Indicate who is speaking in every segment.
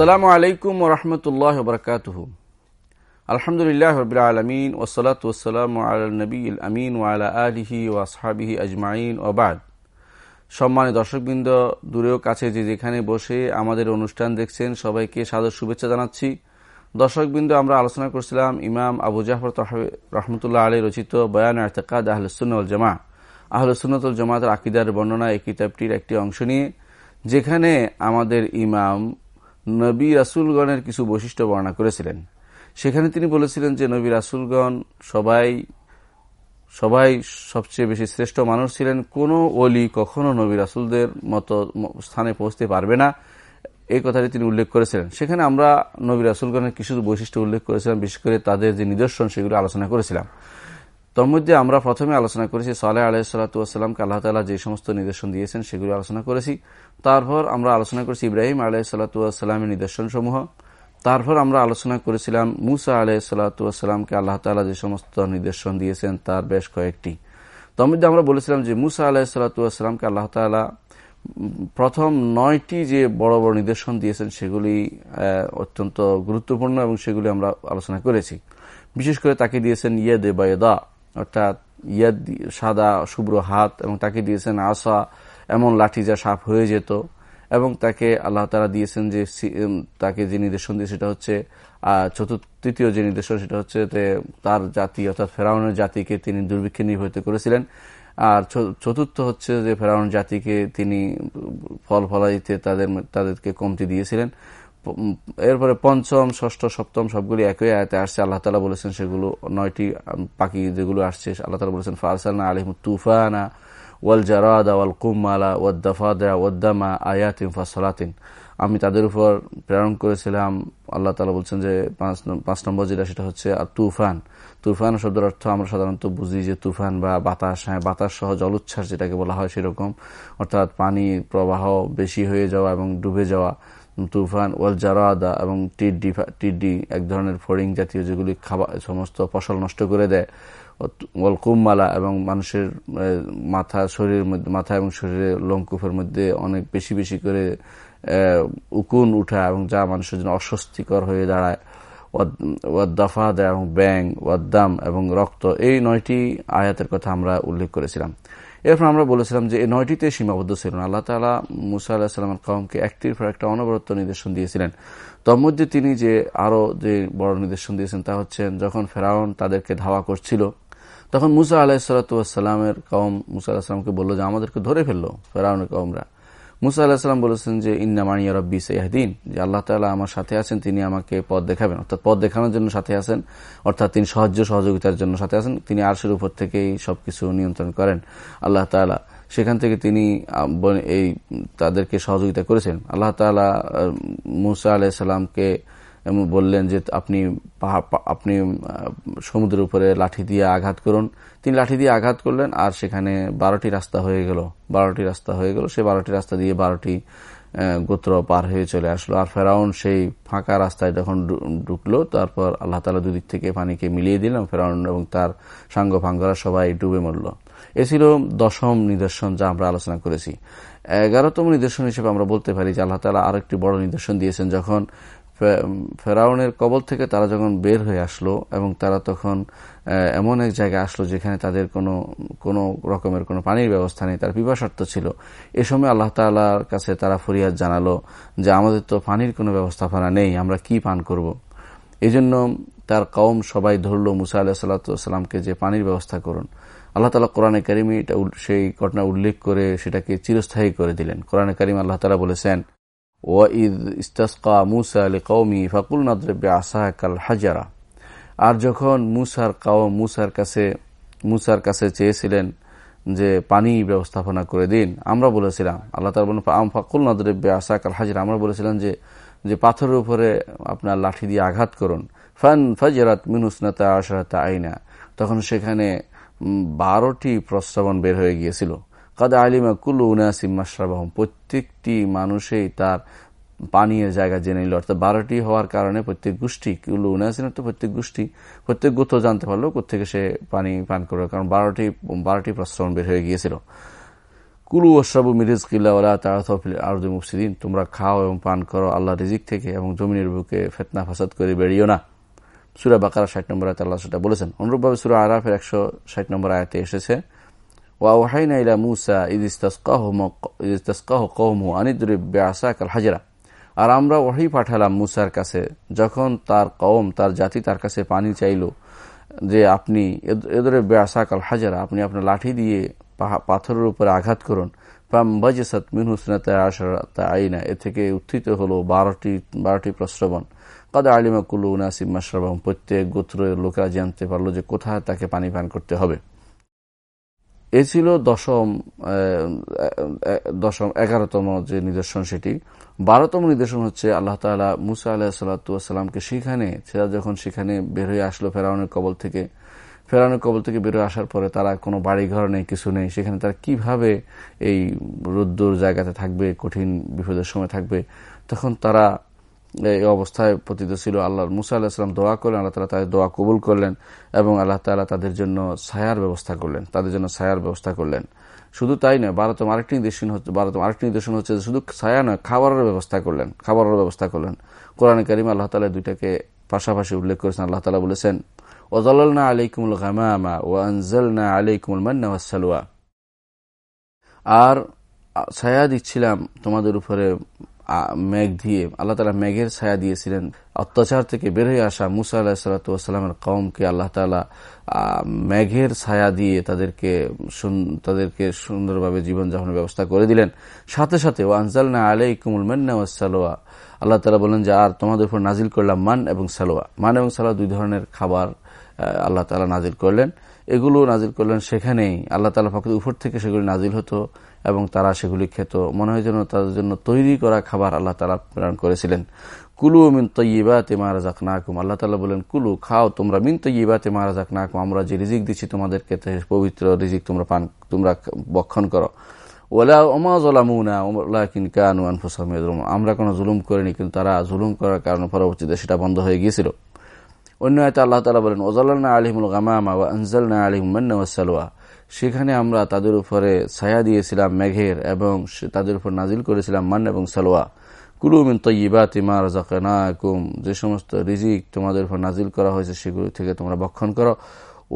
Speaker 1: আসসালামু আলাইকুম ওরহমতুল্লাহ বরকাতুহ। আলহামদুলিল্লাহ রবিল আলমিন ওসলাত ওসালাম নবী আমিন ওয়ালা আলিহি ওয়াসহাবিহি আজমাইন ওবাদ সম্মানিত দর্শকবৃন্দ, দূরেও কাছে যে যেখানে বসে আমাদের অনুষ্ঠান দেখছেন, সবাইকে সাদর শুভেচ্ছা জানাচ্ছি। দর্শকবৃন্দ, আমরা আলোচনা করছিলাম ইমাম আবু জাফর রহমতুল্লাহ আলী রচিত বয়ান আহতেকাদ আহলুসুল জামা আহলুসুন্নতুল জামাতের আকিদার বর্ণনা এই কিতাবটির একটি অংশ নিয়ে, যেখানে আমাদের ইমাম নবী রাসুলগণের কিছু বৈশিষ্ট্য বর্ণনা করেছিলেন। সেখানে তিনি বলেছিলেন যে, নবী রাসুলগণ সবাই সবাই সবচেয়ে বেশি শ্রেষ্ঠ মানুষ ছিলেন। কোনো অলি কখনো নবী রাসুলদের মতো স্থানে পৌঁছতে পারবে না। এই কথাটি তিনি উল্লেখ করেছিলেন। সেখানে আমরা নবী রাসুলগণের কিছু বৈশিষ্ট্য উল্লেখ করেছিলাম, বিশেষ করে তাদের যে নিদর্শন, সেগুলো আলোচনা করেছিলাম। তোর মধ্যে আমরা প্রথমে আলোচনা করেছি সালেহ আলাইসাল্লাতামকে আল্লাহ তালা যে সমস্ত নিদর্শন দিয়েছেন সেগুলি আলোচনা করেছি। তারপর আমরা আলোচনা করেছি ইব্রাহিম আলাইসাল্লাতামের নিদর্শন সমূহ তারপর আমরা আলোচনা করেছিলাম মুসা আলাইসাল্লাতামকে আল্লাহ তালা যে সমস্ত নিদর্শন দিয়েছেন তার বেশ কয়েকটি। তোর মধ্যে আমরা বলেছিলাম যে মুসা আলাহিসাল্লাতামকে আল্লাহ তালা প্রথম নয়টি যে বড় বড় নিদর্শন দিয়েছেন সেগুলি অত্যন্ত গুরুত্বপূর্ণ এবং সেগুলি আমরা আলোচনা করেছি। বিশেষ করে তাকে দিয়েছেন ইয়েদে বায়দা। অর্থাৎ ইয়াদ সাদা শুভ্র হাত এবং তাকে দিয়েছেন আসা এমন লাঠি যা সাপ হয়ে যেত। এবং তাকে আল্লাহ তালা দিয়েছেন যে তাকে যে নির্দেশন দিয়ে সেটা হচ্ছে চতুর্থ, তৃতীয় যে নির্দেশন সেটা হচ্ছে তার জাতি অর্থাৎ ফেরাউনের জাতিকে তিনি দুর্ভিক্ষে নির্ভরিত করেছিলেন। আর চতুর্থ হচ্ছে যে ফেরাউন জাতিকে তিনি ফল ফলাইতে তাদের, তাদেরকে কমতি দিয়েছিলেন। এরপরে পঞ্চম, ষষ্ঠ, সপ্তম সবগুলি একই আয়াতে আসছে। আল্লাহ তালা বলেছেন সেগুলো নয়টি পাখি যেগুলো আসছে, আল্লাহ তালা বলেছেন, ফারসালনা আলিম তুফানা ওয়াল জারাদা ওয়াল কুম্মালা ওয়াদ্দাফাদা ওয়াদ্দামা আয়াতিন ফাসলাতিন আমি তাদের উপর প্রেরণ করেছিলাম। আল্লাহ তালা বলছেন যে পাঁচ নম্বর যেটা, সেটা হচ্ছে আর তুফান। তুফান শব্দের অর্থ আমরা সাধারণত বুঝি যে তুফান বা বাতাস হ্যাঁ বাতাস সহ জলোচ্ছ্বাস যেটাকে বলা হয় সেরকম। অর্থাৎ পানি প্রবাহ বেশি হয়ে যাওয়া এবং ডুবে যাওয়া। তুফান ওয়াল জারাদা এবং টিডি টিডি এক ধরনের ফড়িং জাতীয় যেগুলি খাবার সমস্ত ফসল নষ্ট করে দেয়। ওয়াল কুমমালা এবং মানুষের মাথা শরীরের মধ্যে মাথা এবং শরীরের লোমকুফের মধ্যে অনেক বেশি বেশি করে উকুন উঠা এবং যা মানুষের জন্য অস্বস্তিকর হয়ে দাঁড়ায়। ওয়াদ্দাফা এবং ব্যাং ওয়াদ্দাম এবং রক্ত। এই নয়টি আয়াতের কথা আমরা উল্লেখ করেছিলাম। এরপর আমরা বলেছিলাম যে এই নয়টিতে সীমাবদ্ধ ছিল না। আল্লাহ তালা মুসা আল্লাহামের কমকে একটির পর একটা অনবরত নির্দেশন দিয়েছিলেন। তোর মধ্যে তিনি যে আরও যে বড় নির্দেশন দিয়েছেন তা হচ্ছেন যখন ফেরাউন তাদেরকে ধাওয়া করছিল, তখন মুসা আলাহিসাল্লামের কম মুসা আল্লাহামকে বলল যে, আমাদেরকে ধরে ফেলল ফেরাউনের কমরা মুসা আল্লাহাম বলেছেন যে, ইন্না মানিয়া রব্বি সাইহাদিন যে, আল্লাহ তালা আমার সাথে আছেন, তিনি আমাকে পদ দেখাবেন। অর্থাৎ পদ দেখানোর জন্য সাথে আছেন, অর্থাৎ তিনি সাহায্য সহযোগিতার জন্য সাথে আছেন, তিনি আরশের উপর থেকেই সবকিছু নিয়ন্ত্রণ করেন। আল্লাহ তালা সেখান থেকে তিনি এই, তাদেরকে সহযোগিতা করেছেন। আল্লাহ তালা মুসা আলাহিসাল্লামকে বললেন যে আপনি আপনি সমুদ্রের উপরে লাঠি দিয়ে আঘাত করুন। তিনি লাঠি দিয়ে আঘাত করলেন আর সেখানে বারোটি রাস্তা হয়ে গেল। বারোটি রাস্তা হয়ে গেল। সে বারোটি রাস্তা দিয়ে বারোটি গোত্র পার হয়ে চলে আসলো। আর ফেরাউন সেই ফাঁকা রাস্তায় যখন ঢুকলো, তারপর আল্লাহ তালা দুদিক থেকে পানিকে মিলিয়ে দিলাম ফেরাউন এবং তার সাঙ্গ ফাঙ্গরা সবাই ডুবে মরল। এ ছিল দশম নিদর্শন যা আমরা আলোচনা করেছি। এগারোতম নিদর্শন হিসেবে আমরা বলতে পারি যে আল্লাহ তালা আরেকটি বড় নিদর্শন দিয়েছেন যখন ফেরাউনের কবল থেকে তারা যখন বের হয়ে আসলো এবং তারা তখন এমন এক জায়গায় আসলো যেখানে তাদের কোনো কোনো রকমের কোনো পানির ব্যবস্থা নেই, তার পিপাসার্থ ছিল। এ সময় আল্লাহ তালার কাছে তারা ফরিয়াদ জানালো যে, আমাদের তো পানির কোনো ব্যবস্থাপনা নেই, আমরা কি পান করব। এই জন্য তার কওম সবাই ধরল মুসা আল্লাহ সাল্লাতামকে যে, পানির ব্যবস্থা করুন। আল্লাহ তালা কোরআনে কারিমি এটা সেই ঘটনা উল্লেখ করে সেটাকে চিরস্থায়ী করে দিলেন। কোরআনে কারিম আল্লাহ তালা বলেছেন মুসা ফাকুল হাজারা আর যখন মুসার কাও মুসার কাছে মুসার কাছে চেয়েছিলেন যে পানি ব্যবস্থাপনা করে দিন, আমরা বলেছিলাম, আল্লাহ তালা বলেন ফাকুল নদ্রব্য আসাহাকাল হাজারা। আমরা বলেছিলাম যে যে পাথরের উপরে আপনার লাঠি দিয়ে আঘাত করুন। ফান ফাজরাত মিনুসনাতা আশরাতা আইনা। তখন সেখানে বারোটি প্রস্তাবন বের হয়ে গিয়েছিল। কাদা আলিমা কুল্লু উনাসিম মাসরাবাহম প্রত্যেকটি মানুষেই তার পানীয় জায়গা জেনে নিল। অর্থাৎ বারোটি হওয়ার কারণে প্রত্যেক গোষ্ঠী, কুল্লু উনাসিন তো প্রত্যেক গোষ্ঠী, প্রত্যেক গোত্র জানতে পারল কোথেকে সে পানি পান করবে, কারণ বারোটি বারোটি প্রস্তাবন বের হয়ে গিয়েছিল। কুলু ওসাবু মিরিজ কিল্লা ওলা তাহফিল আরদু মুফসিদিন, তোমরা খাও এবং পান করো আল্লাহ রিজিক থেকে এবং জমিনের বুকে ফেতনা ফাসাদ করে বেরিয়েও না। সুরা বাকারা ষাট নম্বর আয়তে আল্লাহ সেটা বলেছেন। অনুরূপভাবে সুরা আরাফের একশো ষাট নম্বর আয়তে এসেছে ওয়াহাইনা ইলা মুসা ইদ ইস্তাসকাহ কৌমু আনিদুরিব বেআসাক আল হাজরা আর আমরা ওহি পাঠালাম মুসার কাছে যখন তার কওম, তার জাতি তার কাছে পানি চাইল যে আপনি এদের বেআসাক আল হাজারা, আপনি আপনার লাঠি দিয়ে পাথরের উপরে আঘাত করুন। বাজেসাত মিনহুসনাতা আইনা, এ থেকে উত্থিত হলো বারোটি বারোটি প্রশ্রবণ কাদা আলিমা কুলু নাসিম মাসরাবাম প্রত্যেক গোত্রের লোকেরা জানতে পারল যে কোথায় তাকে পানি পান করতে হবে। এ ছিল দশম দশম, এগারোতম যে নিদর্শন সেটি। বারোতম নিদর্শন হচ্ছে আল্লাহ তালা মুসা আলাহ সাল্লাতামকে সেখানে সেটা যখন সেখানে বের হয়ে আসলো ফেরাউনের কবল থেকে, ফেরাউনের কবল থেকে বের আসার পরে তারা কোনো বাড়ি ঘর নেই, কিছু নেই, সেখানে তারা কীভাবে এই রোদ্দুর জায়গাতে থাকবে, কঠিন বিপদের সময় থাকবে, তখন তারা এই অবস্থায় পতিত ছিল আল্লাহ মুসা আল্লাহাম দোয়া করলেন, আল্লাহ তালা তাদের দোয়া কবুল করলেন এবং আল্লাহ তালা তাদের জন্য ছায়ার ব্যবস্থা করলেন, তাদের জন্য ছায়ার ব্যবস্থা করলেন। শুধু তাই নয়, ভারতম আরেকটি নির্দেশন হচ্ছে, ভারতম আরেকটি নির্দেশন হচ্ছে শুধু ছায়া নয় খাবারের ব্যবস্থা করলেন খাবারের ব্যবস্থা করলেন। কোরআন করিম আল্লাহ তালা দুইটাকে পাশাপাশি উল্লেখ করেছেন। আল্লাহ তালা বলেছেন ওজল্লা আলাইকুমুল গামামা ও আনজলনা আলাইকুমুল মান্না ওয়াসালুয়া আর ছায়া দিচ্ছিলাম তোমাদের উপরে মেঘ দিয়ে, আল্লাহ তালা মেঘের ছায়া দিয়েছিলেন। অত্যাচার থেকে বের হয়ে আসা মুসা আল্লাহ সাল্লাতামের কমকে আল্লাহ তালা মেঘের ছায়া দিয়ে তাদেরকে তাদেরকে সুন্দরভাবে জীবনযাপনের ব্যবস্থা করে দিলেন। সাথে সাথে ও আনজাল না আলাই কুমুল মেন্না সালোয়া। আল্লাহ তালা বলেন যে, আর তোমাদের উপর নাজিল করলাম মান এবং সালোয়া। মান এবং সালোয়া দুই ধরনের খাবার আল্লাহ তালা নাজিল করলেন। এগুলো নাজিল করলেন সেখানেই। আল্লাহ তালা ফাঁকে উপর থেকে সেগুলি নাজিল হতো এবং তারা সেগুলি খেত। মনে হয় যেন তাদের জন্য তৈরি করা খাবার আল্লাহ তালা প্রেরণ করেছিলেন। কুলু মিন তৈবাতে মারাজাক নাকুম আল্লাহ তালা বলেন কুলু, খাও তোমরা। মিন তৈবাতে মারাজাক নাকুম আমরা যে রিজিক দিচ্ছি তোমাদেরকে পবিত্র রিজিক তোমরা পান, তোমরা বক্ষণ করো। ওলা আমরা কোনো জুলুম করিনি, কিন্তু তারা জুলুম করার কারণে পরবর্তীতে সেটা বন্ধ হয়ে গিয়েছিল। অন্য আয়তা আল্লাহ তালা বলেন ওজাল্লা আলিমুল গামামা ও আনজালনা আলিম মান্না ওয়াসালুয়া সেখানে আমরা তাদের উপরে ছায়া দিয়েছিলাম মেঘের এবং তাদের উপর নাজিল করেছিলাম মান এবং সালোয়া কুলুমিন তৈবা তিমার জাকানাকুম যে সমস্ত রিজিক তোমাদের উপর নাজিল করা হয়েছে সেগুলো থেকে তোমরা বক্ষণ করো।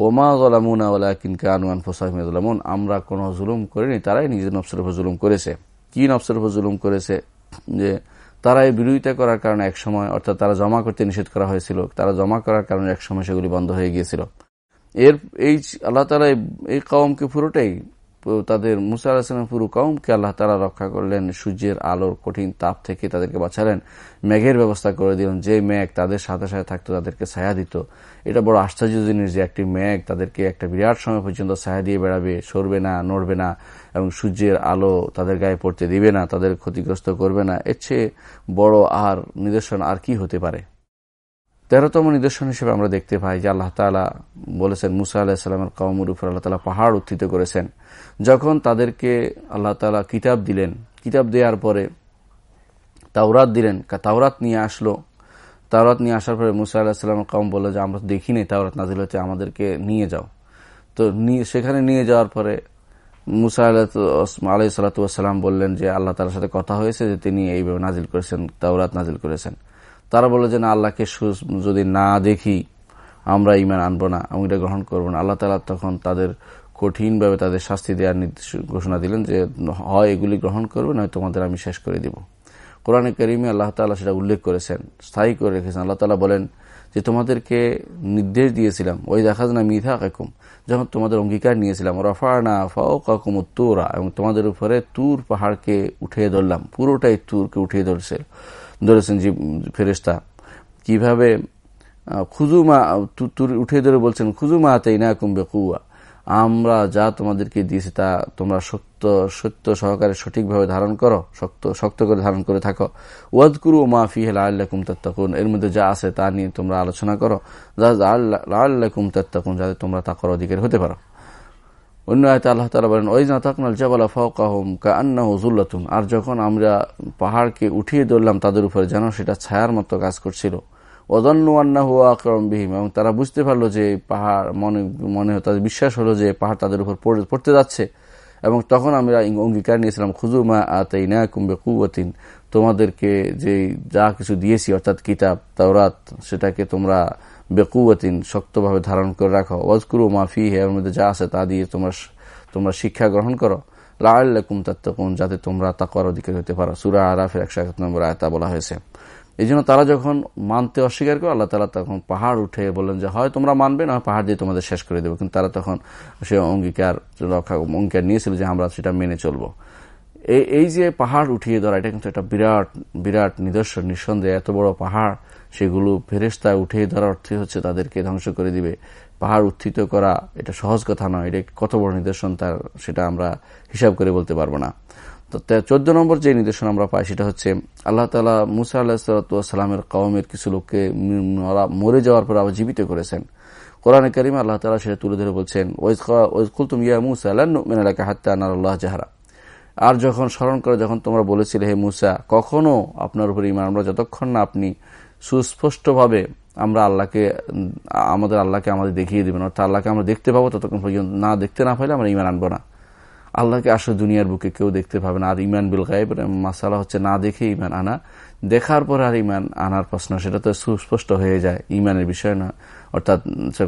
Speaker 1: ওমা গলামুনা ওলা কিনকা আনুয়ান ফোসাহমিদুলামুন আমরা কোনো জুলুম করিনি, তারাই নিজের নফসের জুলুম করেছে। কি নফসের জুলুম করেছে? যে তারা এই বিরোধিতা করার কারণে এক সময়, অর্থাৎ তারা জমা করতে নিষেধ করা হয়েছিল, তারা জমা করার কারণে এক সময় সেগুলি বন্ধ হয়ে গিয়েছিল। এর, এই আল্লাহ তালা এই কওমকে পুরোটাই তাদের মুসা আলাহিসামের পুরো কওমকে আল্লাহ তালা রক্ষা করলেন, সূর্যের আলোর কঠিন তাপ থেকে তাদেরকে বাঁচালেন, মেঘের ব্যবস্থা করে দিলেন, যে মেঘ তাদের সাথে সাথে থাকতো তাদেরকে ছায়া দিত। এটা বড় আশ্চর্য জিনিস যে একটি মেঘ তাদেরকে একটা বিরাট সময় পর্যন্ত ছায়া দিয়ে বেড়াবে, সরবে না, নড়বে না, এবং সূর্যের আলো তাদের গায়ে পড়তে দিবে না, তাদের ক্ষতিগ্রস্ত করবে না। এর চেয়ে বড় আর নিদর্শন আর কি হতে পারে? তেরোতম নিদর্শন হিসেবে আমরা দেখতে পাই যে আল্লাহ তালা বলেছেন, মুসা আলাহিসাল্লামের কৌমুর উপর আল্লাহ তালা পাহাড় উত্থিত করেছেন। যখন তাদেরকে আল্লাহ তালা কিতাব দিলেন, কিতাব দেওয়ার পরে তাওরাত দিলেন তাওরাত নিয়ে আসলো। তাওরাত নিয়ে আসার পরে মুসা আলাহিসাল্লামের কম বলল যে, আমরা দেখিনি তাওরাত নাজিল হচ্ছে আমাদেরকে নিয়ে যাও। তো সেখানে নিয়ে যাওয়ার পরে মুসা আলাহ সাল্লাতাম বললেন যে, আল্লাহ তালার সাথে কথা হয়েছে যে, তিনি এইভাবে নাজিল করেছেন, তাওরাত নাজিল করেছেন। তারা বলে যে, না, আল্লাহকে যদি না দেখি, আমরা ইমান আনব না, আমি এটা গ্রহণ করব না। আল্লাহ তালা তখন তাদের কঠিনভাবে তাদের শাস্তি দেওয়ার নির্দেশ, ঘোষণা দিলেন যে, হয়, এগুলি গ্রহণ করবে নয় তোমাদের আমি শেষ করে দিব। কোরআনে করিমে আল্লাহ তালা সেটা উল্লেখ করেছেন, স্থায়ী করে রেখেছেন। আল্লাহ তালা বলেন যে, তোমাদেরকে নির্দেশ দিয়েছিলাম ওই দেখা না মিথা কাকুম যখন তোমাদের অঙ্গীকার নিয়েছিলাম, রফানা ফাও কাকুম তুরা এবং তোমাদের উপরে তুর পাহাড়কে উঠিয়ে ধরলাম, পুরোটাই তুরকে উঠিয়ে ধরছে। ধরেছেন যে ফেরেস্তা কীভাবে খুজুমা উঠে ধরে বলছেন খুজুমা তাই না কুম্বে কুয়া আমরা যা তোমাদেরকে দিয়েছি তা তোমরা সত্য সত্য সহকারে সঠিকভাবে ধারণ করো, শক্ত শক্ত করে ধারণ করে থাকো। ওয়াদ কুরু মা ফি হেলা আল্লাহ কুমতাত্তাকুন এর মধ্যে যা আছে তা নিয়ে তোমরা আলোচনা করো। যা আল্লাহ কুমতাত্তাকুন যাতে তোমরা তাকর অধিকার হতে পারো। অন্য আয়তে আল্লাহ তালা বলেন, ওই না তাকনাল জাবালা ফাউকাহম কা আন্না হুজুল্লাতুন আর যখন আমরা পাহাড়কে উঠিয়ে ধরলাম, তাদের উপরে যেন সেটা ছায়ার মতো কাজ করছিল। অদন্য আন্না হুয়া আকরম বিহিম, এবং তারা বুঝতে পারল যে পাহাড়, মনে মনে তাদের বিশ্বাস হলো যে পাহাড় তাদের উপর পড়তে যাচ্ছে। এবং তখন আমরা অঙ্গীকার নিয়েছিলাম খুজুমা আতাই না কুম্বে কুয়াতিন তোমাদেরকে যে যা কিছু দিয়েছি, অর্থাৎ কিতাব, তাওরাত, সেটাকে তোমরা বেকুয়াতিন শক্তভাবে ধারণ করে রাখো। ওয়াজকুরু মাফি এর মধ্যে যা আছে তা দিয়ে তোমরা তোমরা শিক্ষা গ্রহণ করো। লাল্লাকুম তাত্তাকুন, যাতে তোমরা তাকওয়ার অধিকারী হতে পারো। সুরা আরাফের একশো এক নম্বর আয়তা বলা হয়েছে। এই জন্য তারা যখন মানতে অস্বীকার করে, আল্লাহ তালা তখন পাহাড় উঠে বললেন যে, হয় তোমরা মানবে, না পাহাড় দিয়ে তোমাদের শেষ করে দেবো। কিন্তু তারা তখন সে অঙ্গীকার রক্ষা, অঙ্গীকার নিয়েছিল যে, আমরা সেটা মেনে চলবো। এই যে পাহাড় উঠিয়ে ধরা এটা কিন্তু একটা বিরাট বিরাট নিদর্শন, নিঃসন্দেহে। এত বড় পাহাড় সেগুলো ফেরেস্তায় উঠিয়ে ধরার অর্থে হচ্ছে তাদেরকে ধ্বংস করে দিবে। পাহাড় উত্থিত করা এটা সহজ কথা নয়, এটা কত বড় নিদর্শন তার সেটা আমরা হিসাব করে বলতে পারব না। তো চোদ্দ নম্বর যে নির্দেশন আমরা পাই সেটা হচ্ছে আল্লাহ তালা মুসা আল্লাহামের কওমের কিছু লোককে মরে যাওয়ার পর আবার জীবিত করেছেন। কোরআন করিম আল্লাহ তালা সেটা তুলে ধরে বলছেন তুমি আনার আল্লাহ জাহারা। আর যখন স্মরণ করে যখন তোমরা বলেছিলে, হে মুসা, কখনো আপনার উপর ইমান আমরা যতক্ষণ না আপনি সুস্পষ্টভাবে আমরা আল্লাহকে, আমাদের আল্লাহকে আমাদের দেখিয়ে দেবেন। অর্থাৎ আল্লাহকে আমরা দেখতে পাবো, ততক্ষণ পর্যন্ত না দেখতে না পাইলে আমরা ইমান আনব না। আল্লাহকে আসলে দুনিয়ার বুকে কেউ দেখতে পাবে না। আর ইমান বিল গায়েব মাসালা হচ্ছে না দেখে ইমান আনা। দেখার পর আর ইমান আনার প্রশ্ন, সেটা তো সুস্পষ্ট হয়ে যায় ইমানের বিষয় না। অর্থাৎ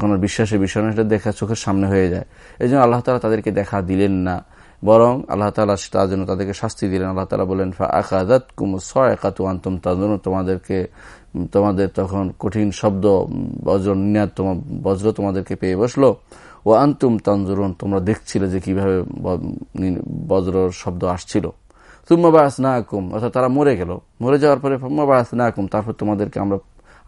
Speaker 1: কোনো বিশ্বাসের বিষয় না, সেটা দেখা চোখের সামনে হয়ে যায়। এই জন্য আল্লাহ তালা তাদেরকে দেখা দিলেন না। বরং আল্লাহ তালা তার জন্য তাদেরকে শাস্তি দিলেন। আল্লাহ তালা বলেন, ফা আকাদাত কুমু সয়াকাতু আন্তম তাজন্য তোমাদেরকে তোমাদের তখন কঠিন শব্দ, বজ্র নিনাদ তোমার বজ্র তোমাদেরকে পেয়ে বসল। ও আন্তুম তানজুরুন, তোমরা দেখছিলে যে কীভাবে বজ্র শব্দ আসছিল। তুম্মা বাস না আকুম অর্থাৎ তারা মরে গেল। মরে যাওয়ার পরে ফুম্মা বাস না আকুম তারপর তোমাদেরকে আমরা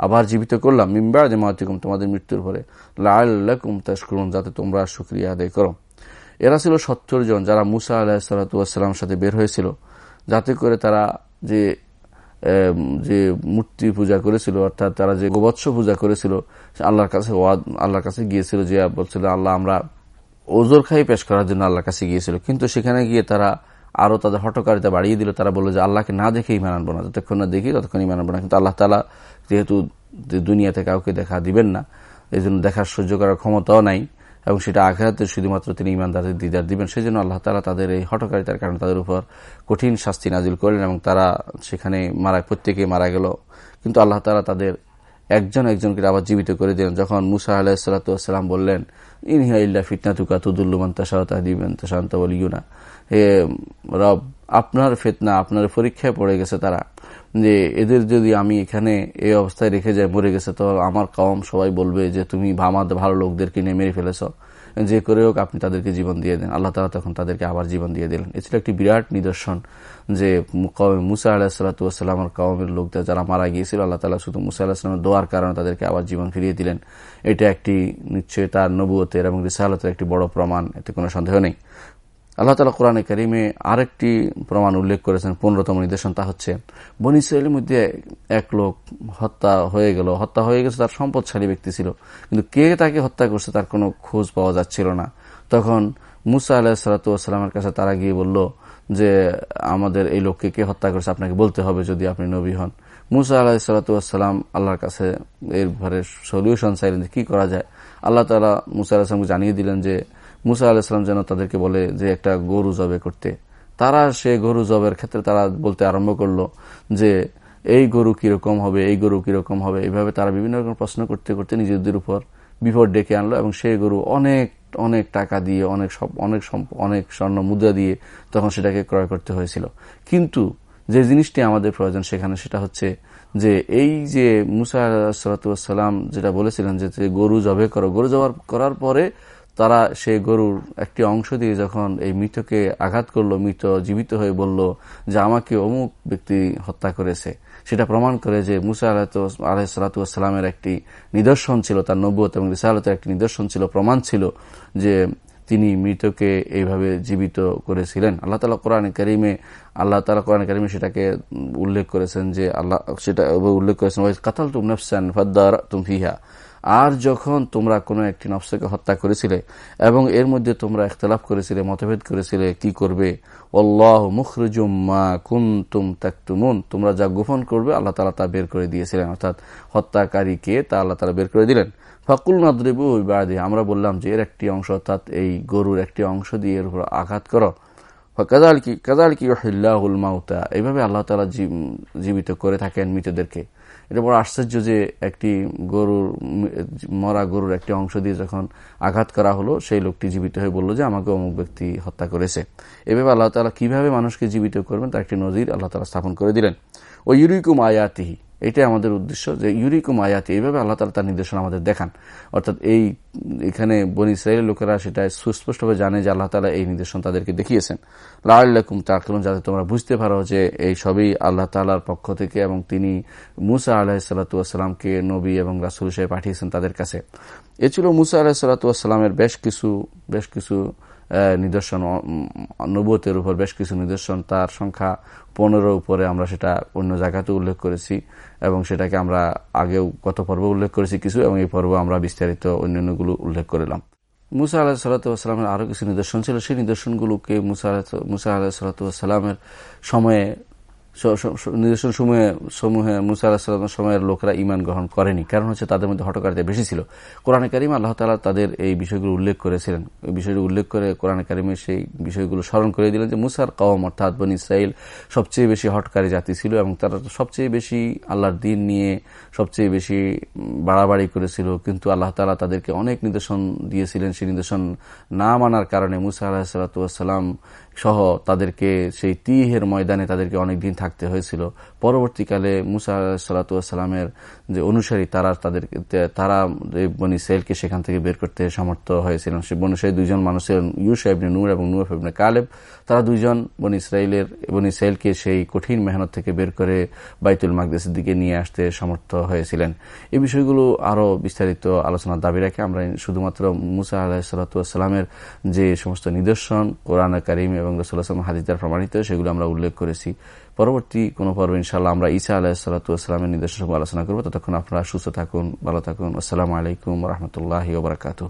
Speaker 1: আবার জীবিত করলাম। মিম্বা যে মাতিকুম তোমাদের মৃত্যুর পরে। লাল্লাকুম তাস্করুন যাতে তোমরা সুক্রিয়া আদায় করো। এরা ছিল সত্তর জন, যারা মুসা আলাহ সালাতাম সাথে বের হয়েছিল। যাতে করে তারা যে যে মূর্তি পূজা করেছিল, অর্থাৎ তারা যে গোবৎস পূজা করেছিল, আল্লাহর কাছে আল্লাহর কাছে গিয়েছিল যে বলছিল, আল্লাহ, আমরা ওজোর খাই পেশ করার জন্য আল্লাহর কাছে গিয়েছিল। কিন্তু সেখানে গিয়ে তারা আরও তাদের হটকারিতা বাড়িয়ে দিল। তারা বলল যে, আল্লাহকে না দেখে ইমান আনব না। যতক্ষণ না দেখি, ততক্ষণ ইমান আনব না। কিন্তু আল্লাহ তালা যেহেতু দুনিয়াতে কাউকে দেখা দিবেন না এই জন্য দেখার সহ্য করার ক্ষমতাও নাই। এবং সেটা আঘাতে শুধুমাত্র তিনি ইমানদারের দিদার দিবেন। সেই জন্য আল্লাহ তালা তাদের এই হটকারিতার কারণে তাদের উপর কঠিন শাস্তি নাজিল করলেন এবং তারা সেখানে মারা প্রত্যেকে মারা গেল। কিন্তু আল্লাহ তালা তাদের একজন একজনকে আবার জীবিত করে দিলেন। যখন মুসা আলাহিসাল্লাম বললেন ইনহা ইল্লা ফিতনা তুকা তুদুল্লুমান তাসাহতাদিবেন তাসান্ত বলিউনা হে রব, আপনার ফেতনা, আপনার পরীক্ষায় পড়ে গেছে তারা। যে এদের যদি আমি এখানে এই অবস্থায় রেখে যাই, মরে গেছে, তো আমার কম সবাই বলবে যে তুমি আমাদের ভালো লোকদের কিনে মেরে ফেলেছ। যে করে হোক আপনি তাদেরকে জীবন দিয়ে দেন। আল্লাহ তালা তখন তাদেরকে আবার জীবন দিয়ে দিলেন। এ ছিল একটি বিরাট নিদর্শন যে মুসা আলাহ সাল্লাতামের কওমের লোকদের যারা মারা গিয়েছিল, আল্লাহ তালা শুধু মুসা আল্লাহামের দোয়ার কারণে তাদেরকে আবার জীবন ফিরিয়ে দিলেন। এটা একটি নিশ্চয়ই তার নবুয়তের এবং রিসালতের একটি বড় প্রমাণ, এতে কোনো সন্দেহ নেই। আল্লাহ তালা কোরআনে করিমে আরেকটি প্রমাণ উল্লেখ করেছেন, পনেরোতম নির্দেশন তা হচ্ছে, বন মধ্যে এক লোক হত্যা হয়ে গেল, হত্যা হয়ে গেছে, তার সম্পদশালী ব্যক্তি ছিল। কিন্তু কে তাকে হত্যা করছে তার কোনো খোঁজ পাওয়া যাচ্ছিল না। তখন মুসা আলাহ সালাতামের কাছে তারা গিয়ে বলল যে, আমাদের এই লোককে কে হত্যা করেছে, আপনাকে বলতে হবে যদি আপনি নবী হন। মুসা আলাহ সালাতাম আল্লাহর কাছে এর ভরে সলিউশন চাইলেন যে কি করা যায়। আল্লাহ তালা মুসা আলাহিসামকে জানিয়ে দিলেন যে মুসা আলাহিসাম যেন তাদেরকে বলে যে একটা গরু জবে করতে। তারা সে গরু জবের ক্ষেত্রে তারা বলতে আরম্ভ করল যে, এই গরু কীরকম হবে? এই গরু কীরকম হবে? এইভাবে তারা বিভিন্ন রকম প্রশ্ন করতে করতে নিজেদের উপর বিপদ ডেকে আনলো এবং সেই গরু অনেক অনেক টাকা দিয়ে, অনেক সব, অনেক অনেক স্বর্ণ মুদ্রা দিয়ে তখন সেটাকে ক্রয় করতে হয়েছিল। কিন্তু যে জিনিসটি আমাদের প্রয়োজন সেখানে সেটা হচ্ছে যে, এই যে মুসা সালাতাম যেটা বলেছিলেন যে গরু জবে করো। গরু জবার করার পরে তারা সেই গরুর একটি অংশ দিয়ে যখন এই মৃতকে আঘাত করল, মৃত জীবিত হয়ে বলল যে আমাকে অমুক ব্যক্তি হত্যা করেছে। সেটা প্রমাণ করে যে মুসা আলাহিসাল্লামের একটি নিদর্শন ছিল, তার নব্বত এবং রিসালতের একটি নিদর্শন ছিল, প্রমাণ ছিল যে তিনি মৃতকে এইভাবে জীবিত করেছিলেন। আল্লাহ তালা কোরআন করিমে, আল্লাহ তালা কোরআন করিমে সেটাকে উল্লেখ করেছেন যে আল্লাহ, সেটা উল্লেখ করেছেন কাতাল তুম নফসান ফদ্দার তুম ফিহা। আর যখন তোমরা কোনো একটি নফসকে হত্যা করেছিলে এবং এর মধ্যে তোমরা একতলাফ করেছিলে, মতভেদ করেছিলে, কি করবে? অল্লাহ মুখরুজুম্মা কুন্তুম তাকতুমুন। তোমরা যা গোপন করবে, আল্লাহ তালা তা বের করে দিয়েছিলেন। অর্থাৎ হত্যাকারীকে তা আল্লাহ তালা বের করে দিলেন। ফাকুল নাদ্রিবু বাদে আমরা বললাম যে এর একটি অংশ, অর্থাৎ এই গরুর একটি অংশ দিয়ে এর উপর আঘাত করো। কাদালকি কাদালকি হিল্লাহুল মাউতা। এইভাবে আল্লাহ তালা জীবিত করে থাকেন মৃতদেরকে। এটা বড় আশ্চর্য যে একটি গরুর, মরা গরুর একটি অংশ দিয়ে যখন আঘাত করা হলো, সেই লোকটি জীবিত হয়ে বলল যে, আমাকে অমুক ব্যক্তি হত্যা করেছে। এভাবে আল্লাহ তালা কীভাবে মানুষকে জীবিত করবেন? তার একটি নজির আল্লাহ তালা স্থাপন করে দিলেন। ও ইউরিকুম আয়াতিহি। এটাই আমাদের উদ্দেশ্য, যে ইউরিকুম আয়াতি, এইভাবে আল্লাহ তালা তার নির্দেশনা আমাদের দেখান। অর্থাৎ এই, এখানে বনি ইসরায়েলের লোকেরা সেটা সুস্পষ্টভাবে জানে যে আল্লাহ তালা এই নির্দেশন তাদেরকে দেখিয়েছেন। লাল্লাকুম তাকলুন যাতে তোমরা বুঝতে পারো যে এই সবই আল্লাহ তালার পক্ষ থেকে এবং তিনি মুসা আলাহ সাল্লাতুয়াসাল্লামকে নবী এবং রাসুল হিসেবে পাঠিয়েছেন তাদের কাছে। এ ছিল মুসা আলাহ সাল্লাতুয়াসাল্লামের বেশ কিছু বেশ কিছু নিদর্শন নবতের উপর বেশ কিছু নিদর্শন, তার সংখ্যা পনেরো উপরে আমরা সেটা অন্য জায়গাতে উল্লেখ করেছি এবং সেটাকে আমরা আগেও কত পর্ব উল্লেখ করেছি কিছু এবং এই পর্ব আমরা বিস্তারিত অন্যান্যগুলো উল্লেখ করলাম মুসা আলাহ সাল্লাতামের আরও কিছু নিদর্শন ছিল। সেই নিদর্শনগুলোকে মুসা মুসা আলাহ সাল্লাতামের সময়ে নিদর্শন সমূহে সমূহে মুসা সময়ের লোকেরা ইমান গ্রহণ করেনি। কারণ হচ্ছে তাদের মধ্যে হটকারিতা বেশি ছিল। কোরআনে কারিম আল্লাহ তালা তাদের এই বিষয়গুলো উল্লেখ করেছিলেন। এই বিষয়টি উল্লেখ করে কোরআনে কারিমে সেই বিষয়গুলো স্মরণ করে দিলেন যে মুসার কওম অর্থাৎ বন ইসরাইল সবচেয়ে বেশি হটকারী জাতি ছিল এবং তারা সবচেয়ে বেশি আল্লাহর দিন নিয়ে সবচেয়ে বেশি বাড়াবাড়ি করেছিল। কিন্তু আল্লাহ তালা তাদেরকে অনেক নিদর্শন দিয়েছিলেন। সেই নিদর্শন না মানার কারণে মুসা আলাহিসাল্লাম সহ তাদেরকে সেই তিহের ময়দানে তাদেরকে অনেকদিন থাকতে হয়েছিল। পরবর্তীকালে মুসা সালাতামের যে অনুসারী, তারা তাদের, তারা বনি সেলকে সেখান থেকে বের করতে সমর্থ হয়েছিলেন। সে বনি সেই দুইজন মানুষের ইউসা ইবনে নূর এবং নূর ইবনে কালেব। তারা দুইজন বনি ইসরায়েলের বনি সেলকে সেই কঠিন মেহনত থেকে বের করে বাইতুল মাকদেশের দিকে নিয়ে আসতে সমর্থ হয়েছিলেন। এই বিষয়গুলো আরও বিস্তারিত আলোচনার দাবি রাখে আমরা শুধুমাত্র মুসা আলাহ সাল্লাতামের যে সমস্ত নিদর্শন, কোরআন করিম এবং রসুল্লাহ হাদিদার প্রমাণিত, সেগুলো আমরা উল্লেখ করেছি। পরবর্তী কোনো পর্ব ইনশাল্লাহ আমরা ঈসা আলাহ নির্দেশ আলোচনা করব। ততক্ষণ আপনারা সুস্থ থাকুন, ভালো থাকুন। আসসালামু আলাইকুম রহমতুল্লাহ ওবরাকাতু